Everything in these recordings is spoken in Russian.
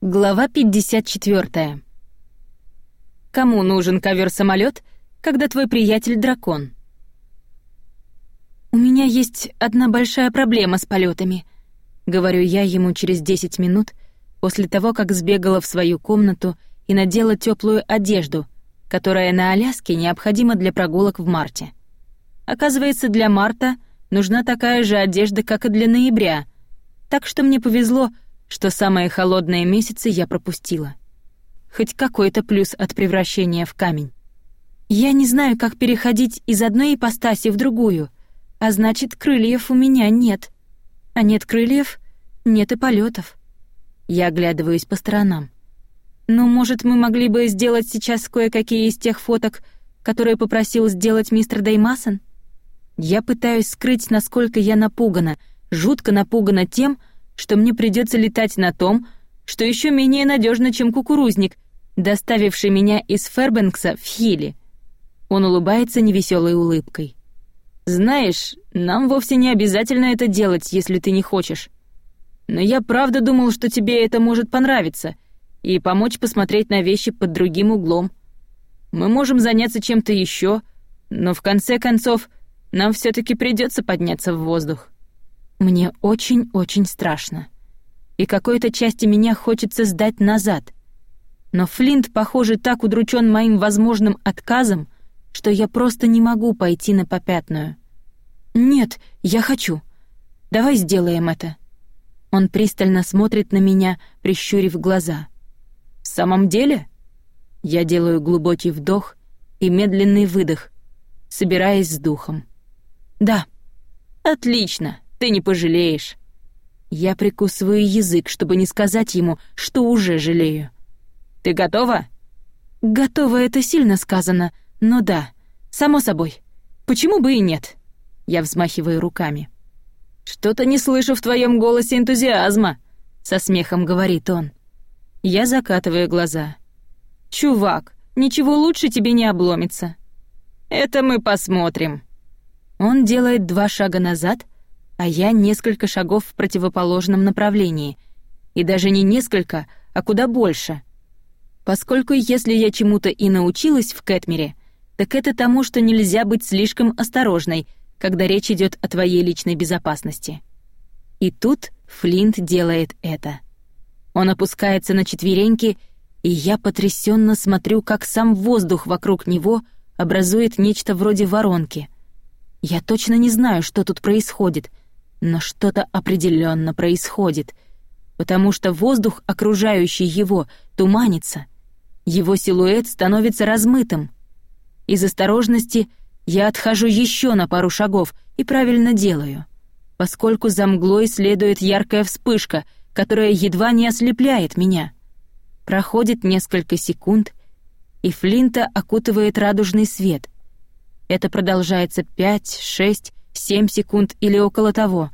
Глава 54. Кому нужен ковер-самолет, когда твой приятель дракон? У меня есть одна большая проблема с полетами, говорю я ему через 10 минут после того, как сбегала в свою комнату и надела теплую одежду, которая на Аляске необходима для прогулок в марте. Оказывается, для марта нужна такая же одежда, как и для ноября, так что мне повезло, что самые холодные месяцы я пропустила. Хоть какой-то плюс от превращения в камень. Я не знаю, как переходить из одной ипостаси в другую, а значит, крыльев у меня нет. А нет крыльев — нет и полетов. Я оглядываюсь по сторонам. Ну, может, мы могли бы сделать сейчас кое-какие из тех фоток, которые попросил сделать мистер Деймасон? Я пытаюсь скрыть, насколько я напугана, жутко напугана тем, что мне придется летать на том, что еще менее надежно, чем кукурузник, доставивший меня из Фербенкса в Хилли. Он улыбается невеселой улыбкой. Знаешь, нам вовсе не обязательно это делать, если ты не хочешь. Но я правда думал, что тебе это может понравиться и помочь посмотреть на вещи под другим углом. Мы можем заняться чем-то еще, но в конце концов нам все таки придется подняться в воздух. Мне очень-очень страшно. И какой-то части меня хочется сдать назад. Но Флинт, похоже, так удручен моим возможным отказом, что я просто не могу пойти на попятную. «Нет, я хочу. Давай сделаем это». Он пристально смотрит на меня, прищурив глаза. «В самом деле?» Я делаю глубокий вдох и медленный выдох, собираясь с духом. «Да». «Отлично. Ты не пожалеешь. Я прикусываю язык, чтобы не сказать ему, что уже жалею. Ты готова? Готова это сильно сказано, но да, само собой. Почему бы и нет? Я взмахиваю руками. Что-то не слышу в твоем голосе энтузиазма, со смехом говорит он. Я закатываю глаза. Чувак, ничего лучше тебе не обломится. Это мы посмотрим. Он делает два шага назад, а я несколько шагов в противоположном направлении. И даже не несколько, а куда больше. Поскольку если я чему-то и научилась в Кэтмере, так это тому, что нельзя быть слишком осторожной, когда речь идет о твоей личной безопасности. И тут Флинт делает это. Он опускается на четвереньки, и я потрясенно смотрю, как сам воздух вокруг него образует нечто вроде воронки. Я точно не знаю, что тут происходит, но что-то определенно происходит, потому что воздух, окружающий его, туманится. Его силуэт становится размытым. Из осторожности я отхожу еще на пару шагов и правильно делаю, поскольку за мглой следует яркая вспышка, которая едва не ослепляет меня. Проходит несколько секунд, и Флинта окутывает радужный свет. Это продолжается пять, шесть, семь секунд или около того.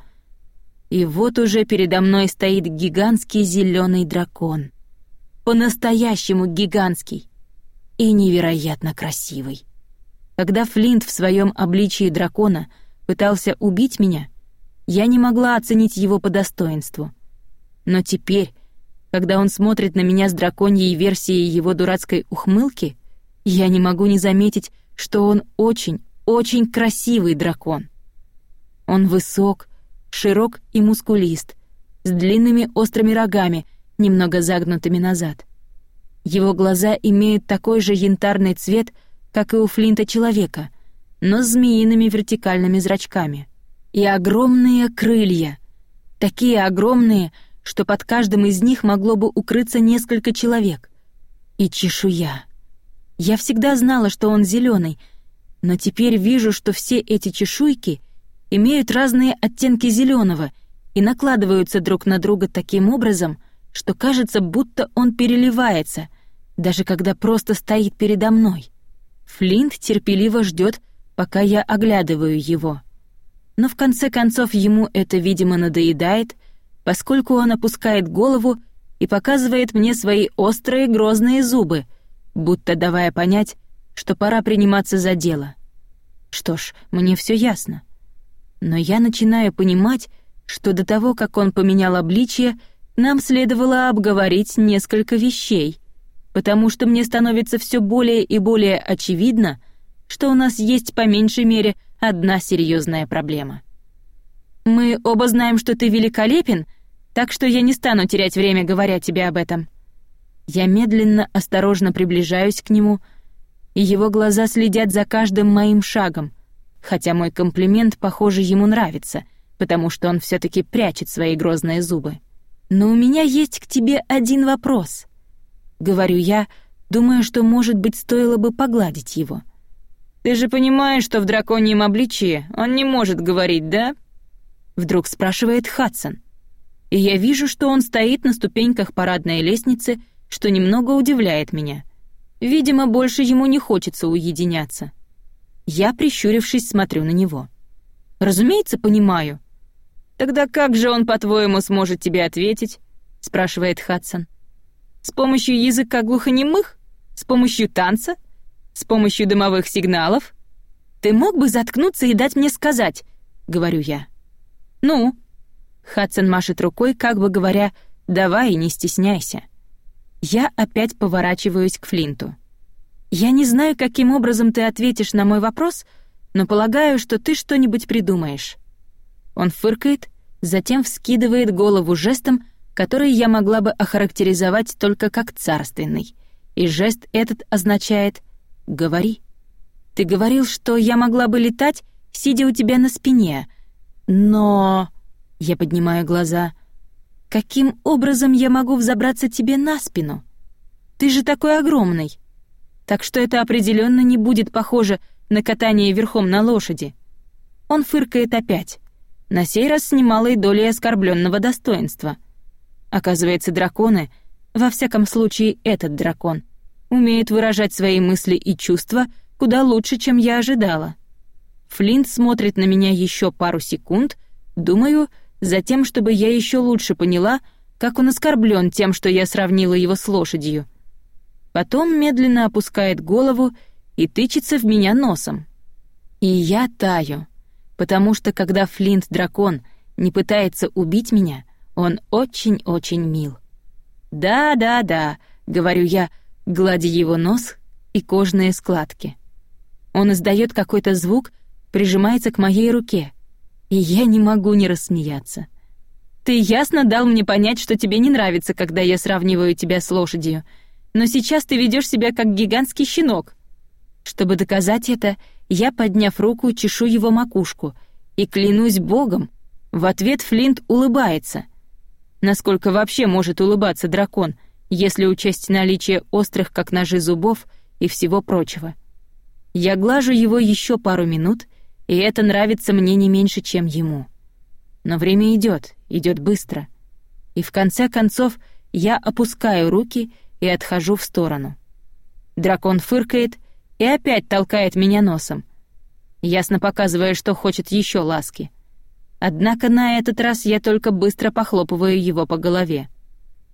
И вот уже передо мной стоит гигантский зеленый дракон. По-настоящему гигантский и невероятно красивый. Когда Флинт в своем обличии дракона пытался убить меня, я не могла оценить его по достоинству. Но теперь, когда он смотрит на меня с драконьей версией его дурацкой ухмылки, я не могу не заметить, что он очень, очень красивый дракон. Он высок, широк и мускулист, с длинными острыми рогами, немного загнутыми назад. Его глаза имеют такой же янтарный цвет, как и у Флинта человека, но с змеиными вертикальными зрачками. И огромные крылья. Такие огромные, что под каждым из них могло бы укрыться несколько человек. И чешуя. Я всегда знала, что он зеленый, но теперь вижу, что все эти чешуйки — имеют разные оттенки зеленого и накладываются друг на друга таким образом, что кажется, будто он переливается, даже когда просто стоит передо мной. Флинт терпеливо ждет, пока я оглядываю его. Но в конце концов ему это, видимо, надоедает, поскольку он опускает голову и показывает мне свои острые грозные зубы, будто давая понять, что пора приниматься за дело. Что ж, мне все ясно. Но я начинаю понимать, что до того, как он поменял обличье, нам следовало обговорить несколько вещей, потому что мне становится все более и более очевидно, что у нас есть по меньшей мере одна серьезная проблема. Мы оба знаем, что ты великолепен, так что я не стану терять время, говоря тебе об этом. Я медленно, осторожно приближаюсь к нему, и его глаза следят за каждым моим шагом, хотя мой комплимент, похоже, ему нравится, потому что он все таки прячет свои грозные зубы. Но у меня есть к тебе один вопрос. Говорю я, думая, что, может быть, стоило бы погладить его. Ты же понимаешь, что в драконьем обличье он не может говорить, да? Вдруг спрашивает Хадсон. И я вижу, что он стоит на ступеньках парадной лестницы, что немного удивляет меня. Видимо, больше ему не хочется уединяться. Я, прищурившись, смотрю на него. Разумеется, понимаю. Тогда как же он, по-твоему, сможет тебе ответить? спрашивает Хадсон. С помощью языка глухонемых? С помощью танца? С помощью дымовых сигналов? Ты мог бы заткнуться и дать мне сказать, говорю я. Ну, Хадсон машет рукой, как бы говоря: "Давай, не стесняйся". Я опять поворачиваюсь к Флинту. Я не знаю, каким образом ты ответишь на мой вопрос, но полагаю, что ты что-нибудь придумаешь. Он фыркает, затем вскидывает голову жестом, который я могла бы охарактеризовать только как царственный. И жест этот означает «говори». Ты говорил, что я могла бы летать, сидя у тебя на спине, но... Я поднимаю глаза. Каким образом я могу взобраться тебе на спину? Ты же такой огромный. Так что это определенно не будет похоже на катание верхом на лошади. Он фыркает опять. На сей раз с немалой долей оскорбленного достоинства. Оказывается, драконы, во всяком случае этот дракон, умеют выражать свои мысли и чувства куда лучше, чем я ожидала. Флинт смотрит на меня еще пару секунд, думаю, затем, чтобы я еще лучше поняла, как он оскорблен тем, что я сравнила его с лошадью. Потом медленно опускает голову и тычется в меня носом. И я таю потому что когда Флинт-дракон не пытается убить меня, он очень-очень мил. «Да-да-да», — говорю я, гладя его нос и кожные складки. Он издает какой-то звук, прижимается к моей руке, и я не могу не рассмеяться. «Ты ясно дал мне понять, что тебе не нравится, когда я сравниваю тебя с лошадью, но сейчас ты ведешь себя как гигантский щенок». Чтобы доказать это, я, подняв руку, чешу его макушку, и клянусь богом, в ответ Флинт улыбается. Насколько вообще может улыбаться дракон, если учесть наличие острых, как ножи, зубов и всего прочего? Я глажу его еще пару минут, и это нравится мне не меньше, чем ему. Но время идет, идет быстро. И в конце концов я опускаю руки отхожу в сторону. Дракон фыркает и опять толкает меня носом, ясно показывая, что хочет еще ласки. Однако на этот раз я только быстро похлопываю его по голове.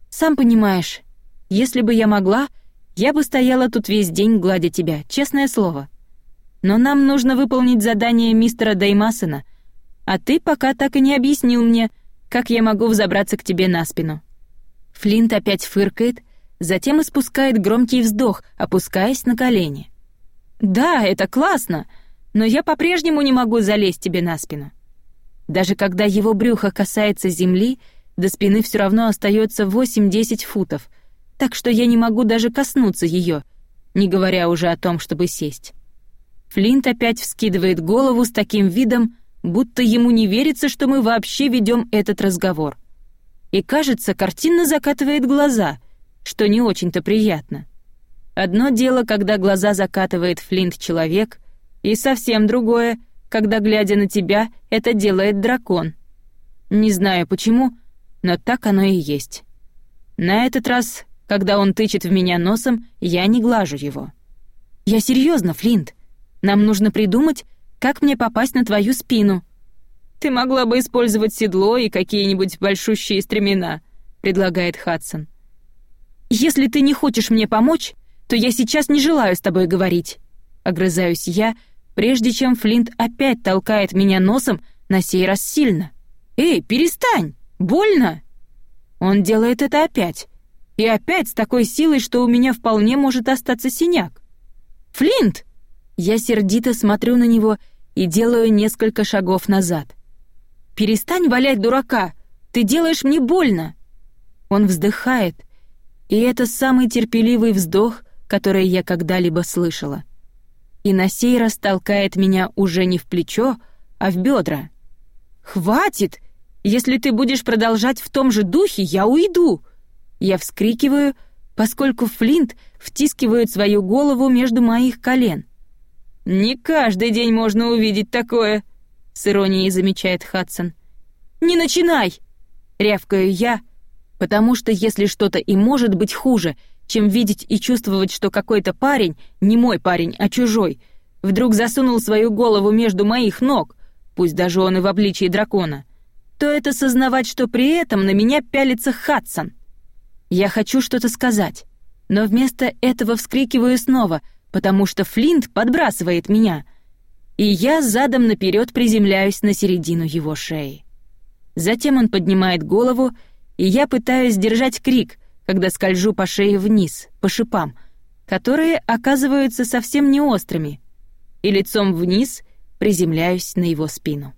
«Сам понимаешь, если бы я могла, я бы стояла тут весь день, гладя тебя, честное слово. Но нам нужно выполнить задание мистера Деймасона, а ты пока так и не объяснил мне, как я могу взобраться к тебе на спину». Флинт опять фыркает, затем испускает громкий вздох, опускаясь на колени. Да, это классно, но я по-прежнему не могу залезть тебе на спину. Даже когда его брюхо касается земли, до спины все равно остается 8-10 футов, так что я не могу даже коснуться ее, не говоря уже о том, чтобы сесть. Флинт опять вскидывает голову с таким видом, будто ему не верится, что мы вообще ведем этот разговор. И, кажется, картинно закатывает глаза, что не очень-то приятно. Одно дело, когда глаза закатывает Флинт человек, и совсем другое, когда, глядя на тебя, это делает дракон. Не знаю почему, но так оно и есть. На этот раз, когда он тычет в меня носом, я не глажу его. Я серьезно, Флинт. Нам нужно придумать, как мне попасть на твою спину. Ты могла бы использовать седло и какие-нибудь большущие стремена, предлагает Хадсон. Если ты не хочешь мне помочь, то я сейчас не желаю с тобой говорить. Огрызаюсь я, прежде чем Флинт опять толкает меня носом, на сей раз сильно. Эй, перестань! Больно! Он делает это опять. И опять с такой силой, что у меня вполне может остаться синяк. «Флинт!» Я сердито смотрю на него и делаю несколько шагов назад. «Перестань валять дурака! Ты делаешь мне больно!» Он вздыхает, и это самый терпеливый вздох, который я когда-либо слышала. И на сей раз толкает меня уже не в плечо, а в бедра. «Хватит! Если ты будешь продолжать в том же духе, я уйду!» Я вскрикиваю, поскольку Флинт втискивает свою голову между моих колен. «Не каждый день можно увидеть такое», — с иронией замечает Хадсон. «Не начинай!» — рявкаю я, потому что если что-то и может быть хуже, чем видеть и чувствовать, что какой-то парень, не мой парень, а чужой, вдруг засунул свою голову между моих ног, пусть даже он и в обличии дракона, то это сознавать, что при этом на меня пялится Хадсон. Я хочу что-то сказать, но вместо этого вскрикиваю снова, потому что Флинт подбрасывает меня, и я задом наперед приземляюсь на середину его шеи. Затем он поднимает голову, и я пытаюсь сдержать крик, когда скольжу по шее вниз, по шипам, которые оказываются совсем не острыми, и лицом вниз приземляюсь на его спину.